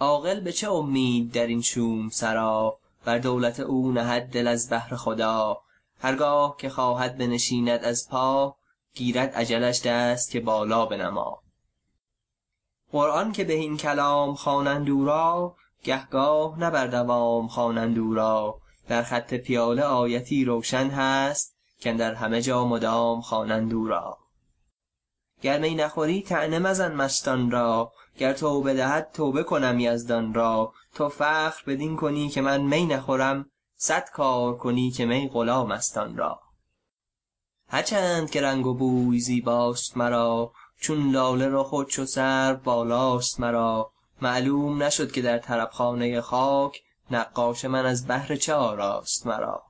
عاقل به چه امید در این شوم سرا؟ بر دولت او نهد دل از بهر خدا. هرگاه که خواهد بنشیند از پا گیرد اجلش دست که بالا بنما. قرآن که بهین کلام خوانند او را گه گاه نه بر دوام را. در خط پیاله آیتی روشن هست کاندر همه جا مدام خوانند را. گر می نخوری طعنه مزن مستان را. گر توبه دهد توبه کنم یزدان را. تو فخر بدین کنی که من می نخورم صد کار کنی که می غلام است آن را. هر چند که رنگ و بوی زیباست مرا چون لاله رخ و چو سرو بالاست مرا. معلوم نشد که در طرب خانه خاک نقاش من از بهر چه آراست مرا.